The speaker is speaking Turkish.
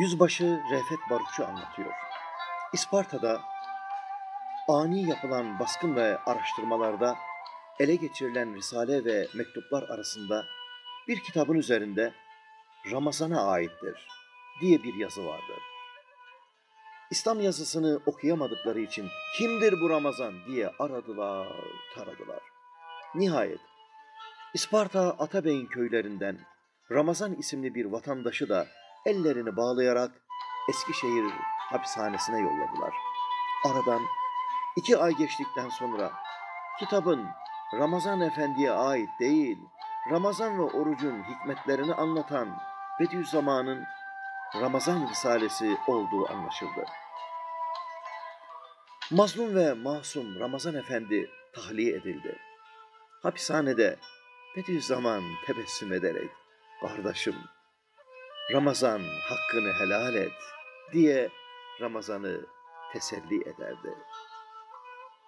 Yüzbaşı Refet Barutçu anlatıyor. İsparta'da ani yapılan baskın ve araştırmalarda ele geçirilen risale ve mektuplar arasında bir kitabın üzerinde Ramazan'a aittir diye bir yazı vardı. İslam yazısını okuyamadıkları için kimdir bu Ramazan diye aradılar, taradılar. Nihayet İsparta Atabey'in köylerinden Ramazan isimli bir vatandaşı da ellerini bağlayarak Eskişehir hapishanesine yolladılar. Aradan iki ay geçtikten sonra kitabın Ramazan Efendi'ye ait değil, Ramazan ve orucun hikmetlerini anlatan Bediüzzaman'ın Ramazan Risalesi olduğu anlaşıldı. Mazlum ve masum Ramazan Efendi tahliye edildi. Hapishanede Bediüzzaman tebessüm ederek, kardeşim Ramazan hakkını helal et diye Ramazan'ı teselli ederdi.